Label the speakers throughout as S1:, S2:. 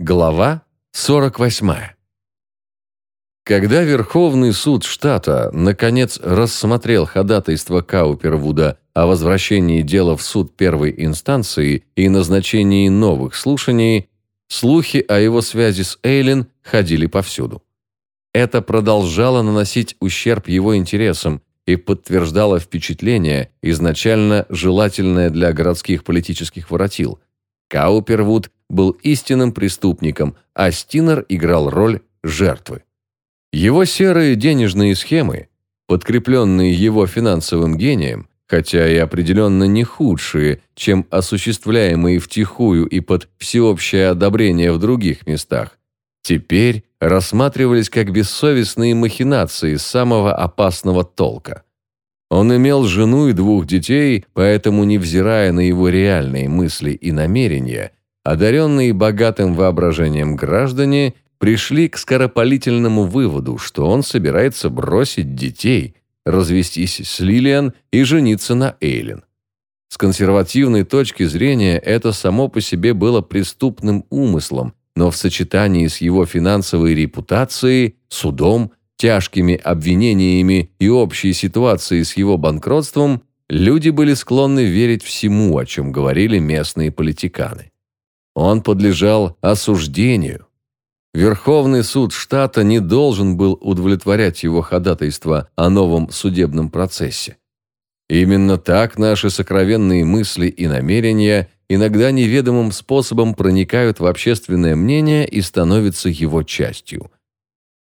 S1: Глава 48. Когда Верховный суд штата наконец рассмотрел ходатайство Каупервуда о возвращении дела в суд первой инстанции и назначении новых слушаний, слухи о его связи с Эйлин ходили повсюду. Это продолжало наносить ущерб его интересам и подтверждало впечатление, изначально желательное для городских политических воротил. Каупервуд был истинным преступником, а Стинер играл роль жертвы. Его серые денежные схемы, подкрепленные его финансовым гением, хотя и определенно не худшие, чем осуществляемые втихую и под всеобщее одобрение в других местах, теперь рассматривались как бессовестные махинации самого опасного толка. Он имел жену и двух детей, поэтому, невзирая на его реальные мысли и намерения, одаренные богатым воображением граждане пришли к скоропалительному выводу, что он собирается бросить детей, развестись с Лилиан и жениться на Эйлин. С консервативной точки зрения это само по себе было преступным умыслом, но в сочетании с его финансовой репутацией, судом, тяжкими обвинениями и общей ситуацией с его банкротством, люди были склонны верить всему, о чем говорили местные политиканы. Он подлежал осуждению. Верховный суд штата не должен был удовлетворять его ходатайство о новом судебном процессе. Именно так наши сокровенные мысли и намерения иногда неведомым способом проникают в общественное мнение и становятся его частью.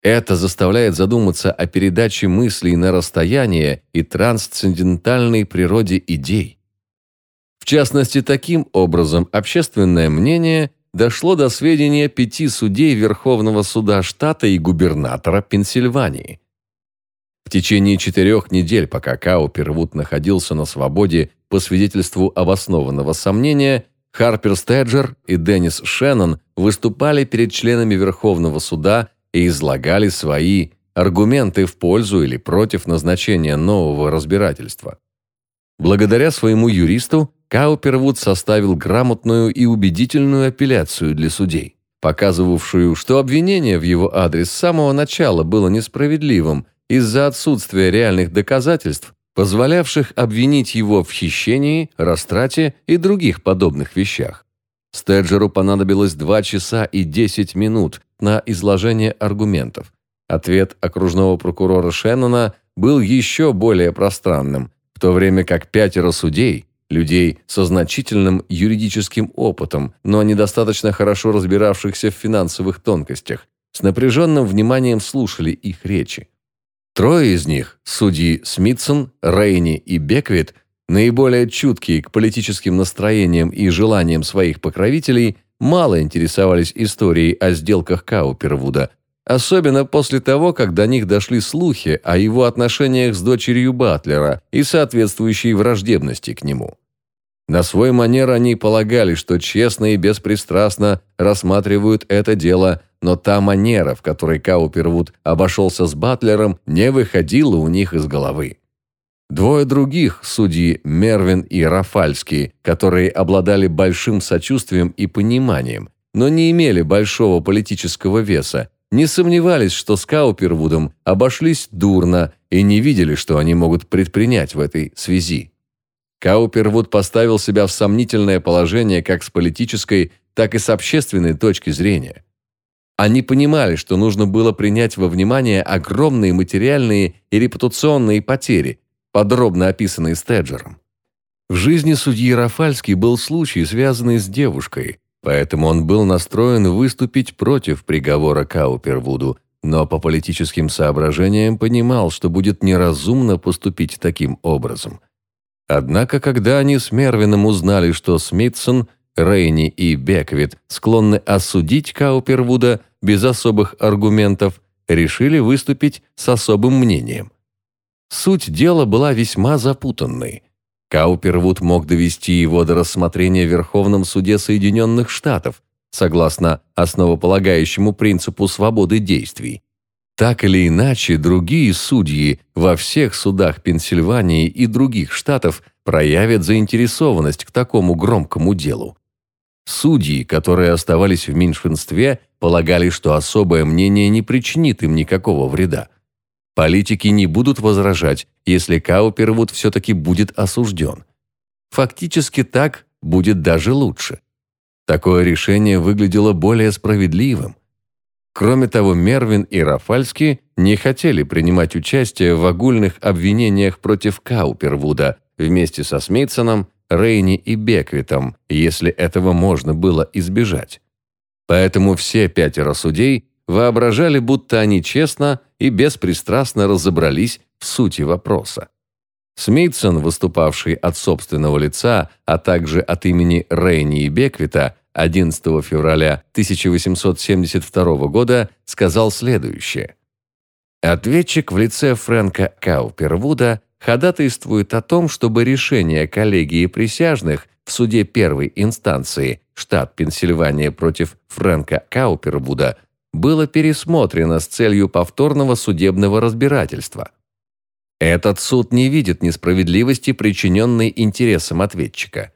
S1: Это заставляет задуматься о передаче мыслей на расстояние и трансцендентальной природе идей. В частности, таким образом общественное мнение дошло до сведения пяти судей Верховного суда штата и губернатора Пенсильвании. В течение четырех недель, пока Каупервуд находился на свободе по свидетельству обоснованного сомнения, Харпер Стеджер и Деннис Шеннон выступали перед членами Верховного суда и излагали свои аргументы в пользу или против назначения нового разбирательства. Благодаря своему юристу Каупервуд составил грамотную и убедительную апелляцию для судей, показывавшую, что обвинение в его адрес с самого начала было несправедливым из-за отсутствия реальных доказательств, позволявших обвинить его в хищении, растрате и других подобных вещах. Стеджеру понадобилось 2 часа и 10 минут на изложение аргументов. Ответ окружного прокурора Шеннона был еще более пространным, в то время как пятеро судей, людей со значительным юридическим опытом, но недостаточно хорошо разбиравшихся в финансовых тонкостях, с напряженным вниманием слушали их речи. Трое из них, судьи Смитсон, Рейни и Беквит, наиболее чуткие к политическим настроениям и желаниям своих покровителей, мало интересовались историей о сделках Каупервуда, особенно после того, как до них дошли слухи о его отношениях с дочерью Батлера и соответствующей враждебности к нему. На свой манер они полагали, что честно и беспристрастно рассматривают это дело, но та манера, в которой Каупервуд обошелся с Батлером, не выходила у них из головы. Двое других, судьи Мервин и Рафальский, которые обладали большим сочувствием и пониманием, но не имели большого политического веса, не сомневались, что с Каупервудом обошлись дурно и не видели, что они могут предпринять в этой связи. Каупервуд поставил себя в сомнительное положение как с политической, так и с общественной точки зрения. Они понимали, что нужно было принять во внимание огромные материальные и репутационные потери, подробно описанные Стеджером. В жизни судьи Рафальский был случай, связанный с девушкой, поэтому он был настроен выступить против приговора Каупервуду, но по политическим соображениям понимал, что будет неразумно поступить таким образом. Однако, когда они с Мервином узнали, что Смитсон, Рейни и Беквит склонны осудить Каупервуда без особых аргументов, решили выступить с особым мнением. Суть дела была весьма запутанной. Каупервуд мог довести его до рассмотрения в Верховном суде Соединенных Штатов, согласно основополагающему принципу свободы действий. Так или иначе, другие судьи во всех судах Пенсильвании и других штатов проявят заинтересованность к такому громкому делу. Судьи, которые оставались в меньшинстве, полагали, что особое мнение не причинит им никакого вреда. Политики не будут возражать, если Каупервуд все-таки будет осужден. Фактически так будет даже лучше. Такое решение выглядело более справедливым. Кроме того, Мервин и Рафальский не хотели принимать участие в огульных обвинениях против Каупервуда вместе со Смитсоном, Рейни и Беквитом, если этого можно было избежать. Поэтому все пятеро судей воображали, будто они честно и беспристрастно разобрались в сути вопроса. Смитсон, выступавший от собственного лица, а также от имени Рейни и Беквита, 11 февраля 1872 года сказал следующее. Ответчик в лице Фрэнка Каупервуда ходатайствует о том, чтобы решение коллегии присяжных в суде первой инстанции штат Пенсильвания против Фрэнка Каупервуда было пересмотрено с целью повторного судебного разбирательства. Этот суд не видит несправедливости, причиненной интересам ответчика.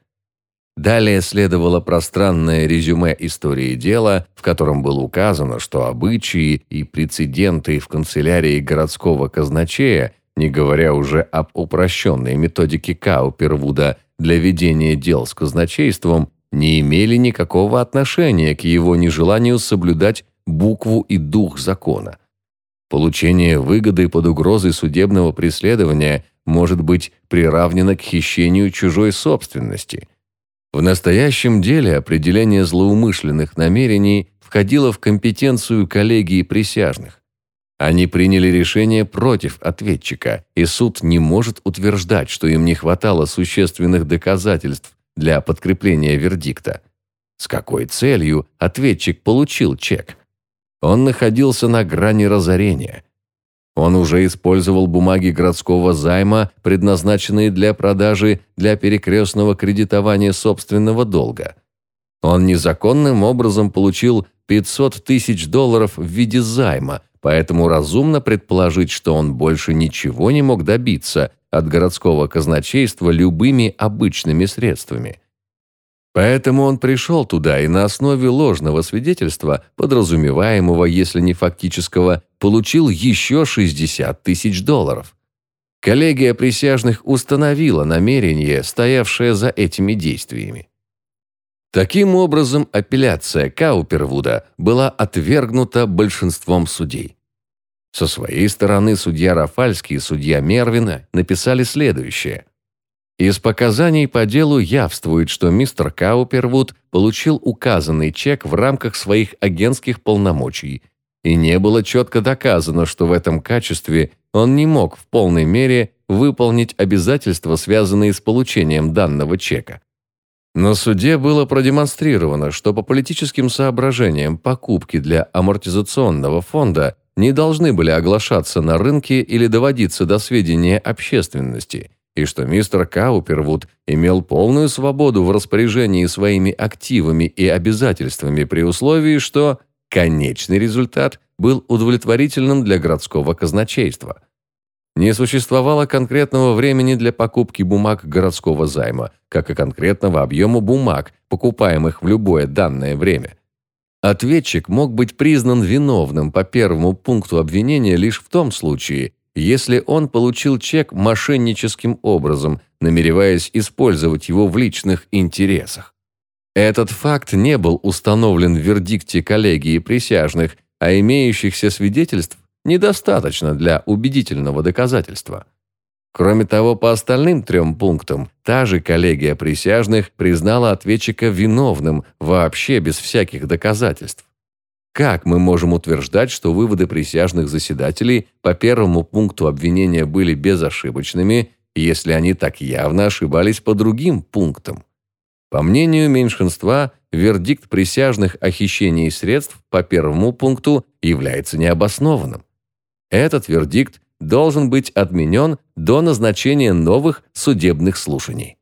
S1: Далее следовало пространное резюме истории дела, в котором было указано, что обычаи и прецеденты в канцелярии городского казначея, не говоря уже об упрощенной методике Каупервуда для ведения дел с казначейством, не имели никакого отношения к его нежеланию соблюдать букву и дух закона. Получение выгоды под угрозой судебного преследования может быть приравнено к хищению чужой собственности – в настоящем деле определение злоумышленных намерений входило в компетенцию коллегии присяжных. Они приняли решение против ответчика, и суд не может утверждать, что им не хватало существенных доказательств для подкрепления вердикта. С какой целью ответчик получил чек? Он находился на грани разорения – он уже использовал бумаги городского займа, предназначенные для продажи для перекрестного кредитования собственного долга. Он незаконным образом получил 500 тысяч долларов в виде займа, поэтому разумно предположить, что он больше ничего не мог добиться от городского казначейства любыми обычными средствами. Поэтому он пришел туда и на основе ложного свидетельства, подразумеваемого, если не фактического, получил еще 60 тысяч долларов. Коллегия присяжных установила намерение, стоявшее за этими действиями. Таким образом, апелляция Каупервуда была отвергнута большинством судей. Со своей стороны судья Рафальский и судья Мервина написали следующее – из показаний по делу явствует, что мистер Каупервуд получил указанный чек в рамках своих агентских полномочий, и не было четко доказано, что в этом качестве он не мог в полной мере выполнить обязательства, связанные с получением данного чека. На суде было продемонстрировано, что по политическим соображениям покупки для амортизационного фонда не должны были оглашаться на рынке или доводиться до сведения общественности – и что мистер Каупервуд имел полную свободу в распоряжении своими активами и обязательствами при условии, что конечный результат был удовлетворительным для городского казначейства. Не существовало конкретного времени для покупки бумаг городского займа, как и конкретного объема бумаг, покупаемых в любое данное время. Ответчик мог быть признан виновным по первому пункту обвинения лишь в том случае, если он получил чек мошенническим образом, намереваясь использовать его в личных интересах. Этот факт не был установлен в вердикте коллегии присяжных, а имеющихся свидетельств недостаточно для убедительного доказательства. Кроме того, по остальным трем пунктам, та же коллегия присяжных признала ответчика виновным вообще без всяких доказательств. Как мы можем утверждать, что выводы присяжных заседателей по первому пункту обвинения были безошибочными, если они так явно ошибались по другим пунктам? По мнению меньшинства, вердикт присяжных о хищении средств по первому пункту является необоснованным. Этот вердикт должен быть отменен до назначения новых судебных слушаний.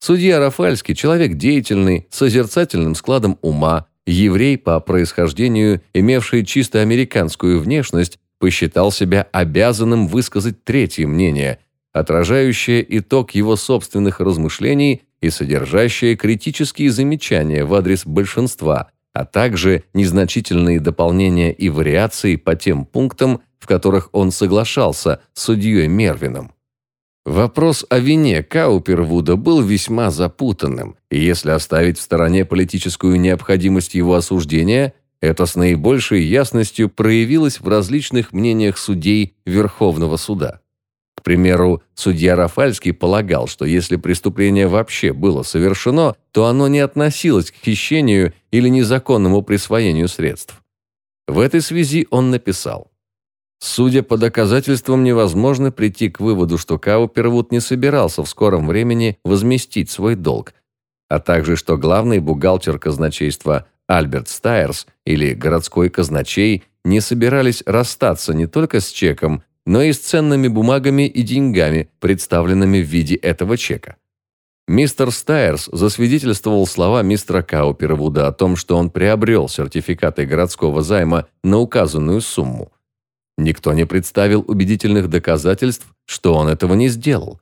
S1: Судья Рафальский – человек деятельный, с созерцательным складом ума, еврей по происхождению, имевший чисто американскую внешность, посчитал себя обязанным высказать третье мнение, отражающее итог его собственных размышлений и содержащая критические замечания в адрес большинства, а также незначительные дополнения и вариации по тем пунктам, в которых он соглашался с судьей Мервином. Вопрос о вине Каупервуда был весьма запутанным, и если оставить в стороне политическую необходимость его осуждения, это с наибольшей ясностью проявилось в различных мнениях судей Верховного суда. К примеру, судья Рафальский полагал, что если преступление вообще было совершено, то оно не относилось к хищению или незаконному присвоению средств. В этой связи он написал Судя по доказательствам, невозможно прийти к выводу, что Каупервуд не собирался в скором времени возместить свой долг, а также что главный бухгалтер казначейства Альберт Стайерс или городской казначей не собирались расстаться не только с чеком, но и с ценными бумагами и деньгами, представленными в виде этого чека. Мистер Стайерс засвидетельствовал слова мистера Каупервуда о том, что он приобрел сертификаты городского займа на указанную сумму – Никто не представил убедительных доказательств, что он этого не сделал.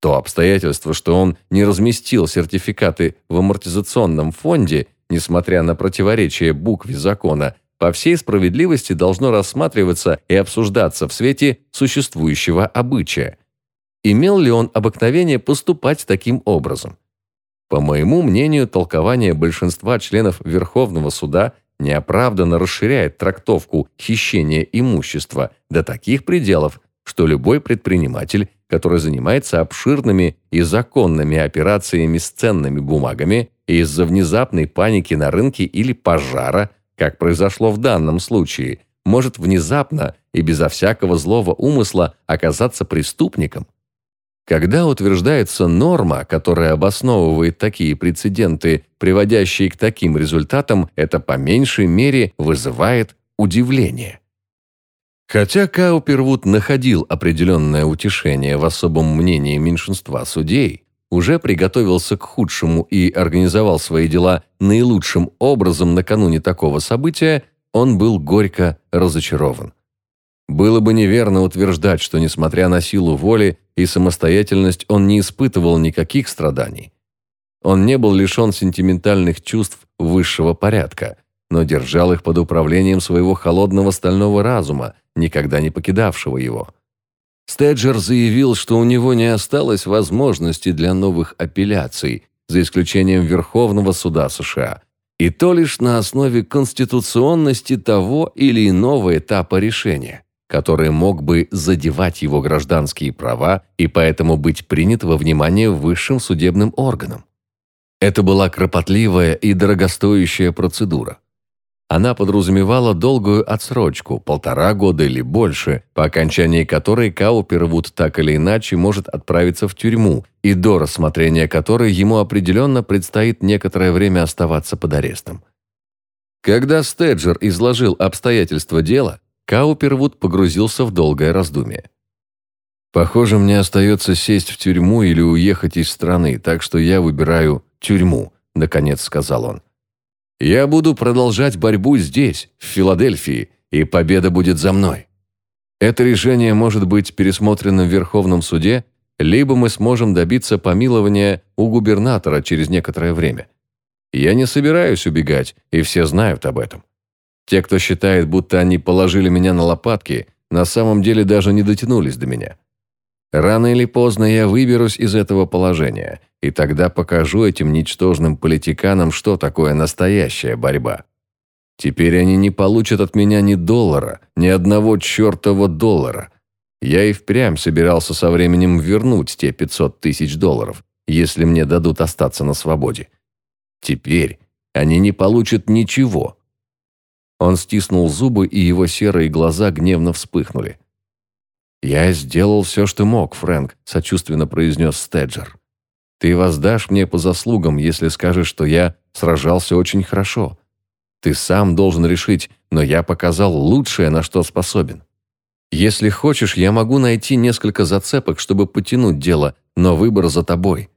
S1: То обстоятельство, что он не разместил сертификаты в амортизационном фонде, несмотря на противоречие букве закона, по всей справедливости должно рассматриваться и обсуждаться в свете существующего обычая. Имел ли он обыкновение поступать таким образом? По моему мнению, толкование большинства членов Верховного суда – неоправданно расширяет трактовку хищения имущества до таких пределов, что любой предприниматель, который занимается обширными и законными операциями с ценными бумагами из-за внезапной паники на рынке или пожара, как произошло в данном случае, может внезапно и безо всякого злого умысла оказаться преступником – когда утверждается норма, которая обосновывает такие прецеденты, приводящие к таким результатам, это по меньшей мере вызывает удивление. Хотя Каупервуд находил определенное утешение в особом мнении меньшинства судей, уже приготовился к худшему и организовал свои дела наилучшим образом накануне такого события, он был горько разочарован. Было бы неверно утверждать, что, несмотря на силу воли и самостоятельность, он не испытывал никаких страданий. Он не был лишен сентиментальных чувств высшего порядка, но держал их под управлением своего холодного стального разума, никогда не покидавшего его. Стеджер заявил, что у него не осталось возможности для новых апелляций, за исключением Верховного суда США, и то лишь на основе конституционности того или иного этапа решения который мог бы задевать его гражданские права и поэтому быть принят во внимание высшим судебным органом. Это была кропотливая и дорогостоящая процедура. Она подразумевала долгую отсрочку, полтора года или больше, по окончании которой Каупервуд так или иначе может отправиться в тюрьму, и до рассмотрения которой ему определенно предстоит некоторое время оставаться под арестом. Когда Стеджер изложил обстоятельства дела, Каупервуд погрузился в долгое раздумье. «Похоже, мне остается сесть в тюрьму или уехать из страны, так что я выбираю тюрьму», – наконец сказал он. «Я буду продолжать борьбу здесь, в Филадельфии, и победа будет за мной. Это решение может быть пересмотрено в Верховном суде, либо мы сможем добиться помилования у губернатора через некоторое время. Я не собираюсь убегать, и все знают об этом. Те, кто считает, будто они положили меня на лопатки, на самом деле даже не дотянулись до меня. Рано или поздно я выберусь из этого положения, и тогда покажу этим ничтожным политиканам, что такое настоящая борьба. Теперь они не получат от меня ни доллара, ни одного чертова доллара. Я и впрямь собирался со временем вернуть те 500 тысяч долларов, если мне дадут остаться на свободе. Теперь они не получат ничего, он стиснул зубы, и его серые глаза гневно вспыхнули. «Я сделал все, что мог, Фрэнк», – сочувственно произнес Стеджер. «Ты воздашь мне по заслугам, если скажешь, что я сражался очень хорошо. Ты сам должен решить, но я показал лучшее, на что способен. Если хочешь, я могу найти несколько зацепок, чтобы потянуть дело, но выбор за тобой.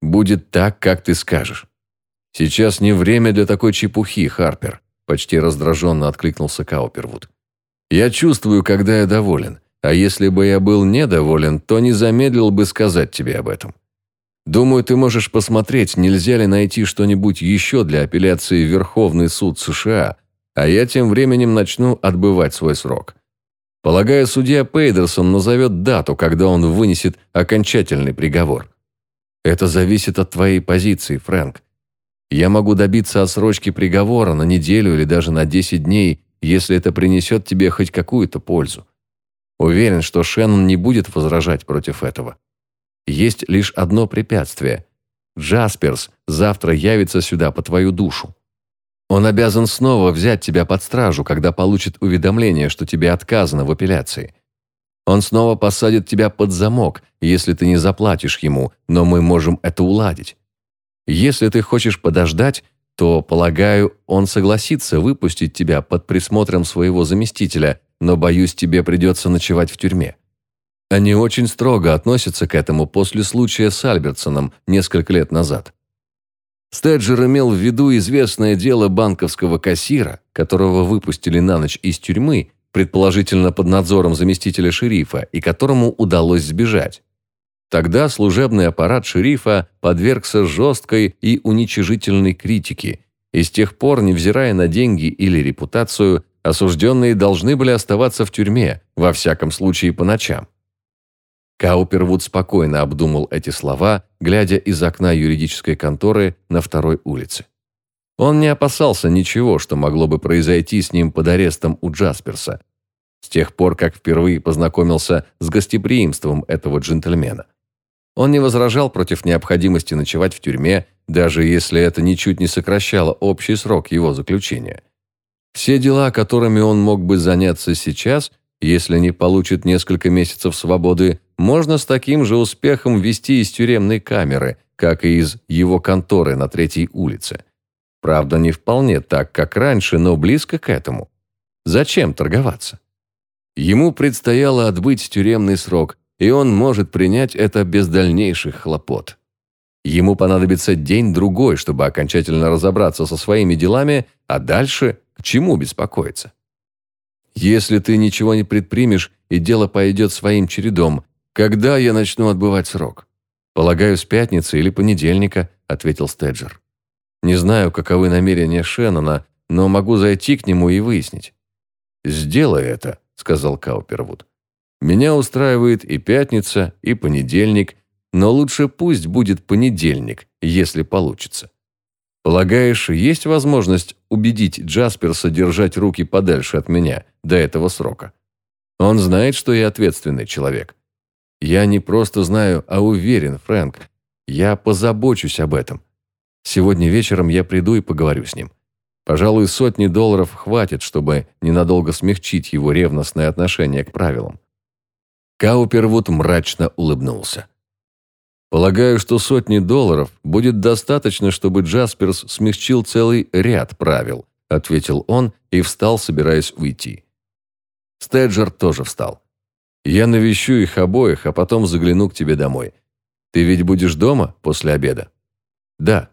S1: Будет так, как ты скажешь. Сейчас не время для такой чепухи, Харпер. Почти раздраженно откликнулся Каупервуд. «Я чувствую, когда я доволен. А если бы я был недоволен, то не замедлил бы сказать тебе об этом. Думаю, ты можешь посмотреть, нельзя ли найти что-нибудь еще для апелляции в Верховный суд США, а я тем временем начну отбывать свой срок. Полагаю, судья Пейдерсон назовет дату, когда он вынесет окончательный приговор. Это зависит от твоей позиции, Фрэнк. Я могу добиться отсрочки приговора на неделю или даже на 10 дней, если это принесет тебе хоть какую-то пользу. Уверен, что Шеннон не будет возражать против этого. Есть лишь одно препятствие. Джасперс завтра явится сюда по твою душу. Он обязан снова взять тебя под стражу, когда получит уведомление, что тебе отказано в апелляции. Он снова посадит тебя под замок, если ты не заплатишь ему, но мы можем это уладить. Если ты хочешь подождать, то, полагаю, он согласится выпустить тебя под присмотром своего заместителя, но, боюсь, тебе придется ночевать в тюрьме. Они очень строго относятся к этому после случая с Альбертсоном несколько лет назад. Стеджер имел в виду известное дело банковского кассира, которого выпустили на ночь из тюрьмы, предположительно под надзором заместителя шерифа, и которому удалось сбежать. Тогда служебный аппарат шерифа подвергся жесткой и уничижительной критике, и с тех пор, невзирая на деньги или репутацию, осужденные должны были оставаться в тюрьме, во всяком случае по ночам. Каупервуд спокойно обдумал эти слова, глядя из окна юридической конторы на второй улице. Он не опасался ничего, что могло бы произойти с ним под арестом у Джасперса, с тех пор, как впервые познакомился с гостеприимством этого джентльмена. Он не возражал против необходимости ночевать в тюрьме, даже если это ничуть не сокращало общий срок его заключения. Все дела, которыми он мог бы заняться сейчас, если не получит несколько месяцев свободы, можно с таким же успехом вести из тюремной камеры, как и из его конторы на третьей улице. Правда, не вполне так, как раньше, но близко к этому. Зачем торговаться? Ему предстояло отбыть тюремный срок, и он может принять это без дальнейших хлопот. Ему понадобится день-другой, чтобы окончательно разобраться со своими делами, а дальше к чему беспокоиться? Если ты ничего не предпримешь, и дело пойдет своим чередом, когда я начну отбывать срок? Полагаю, с пятницы или понедельника, ответил Стеджер. Не знаю, каковы намерения Шеннона, но могу зайти к нему и выяснить. Сделай это, сказал Каупервуд. Меня устраивает и пятница, и понедельник, но лучше пусть будет понедельник, если получится. Полагаешь, есть возможность убедить Джасперса держать руки подальше от меня до этого срока? Он знает, что я ответственный человек. Я не просто знаю, а уверен, Фрэнк. Я позабочусь об этом. Сегодня вечером я приду и поговорю с ним. Пожалуй, сотни долларов хватит, чтобы ненадолго смягчить его ревностное отношение к правилам. Каупервуд мрачно улыбнулся. «Полагаю, что сотни долларов будет достаточно, чтобы Джасперс смягчил целый ряд правил», ответил он и встал, собираясь уйти. Стеджер тоже встал. «Я навещу их обоих, а потом загляну к тебе домой. Ты ведь будешь дома после обеда?» «Да».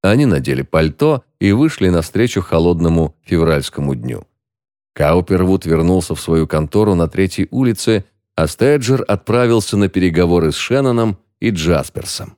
S1: Они надели пальто и вышли навстречу холодному февральскому дню. Каупервуд вернулся в свою контору на третьей улице а Стеджер отправился на переговоры с Шенноном и Джасперсом.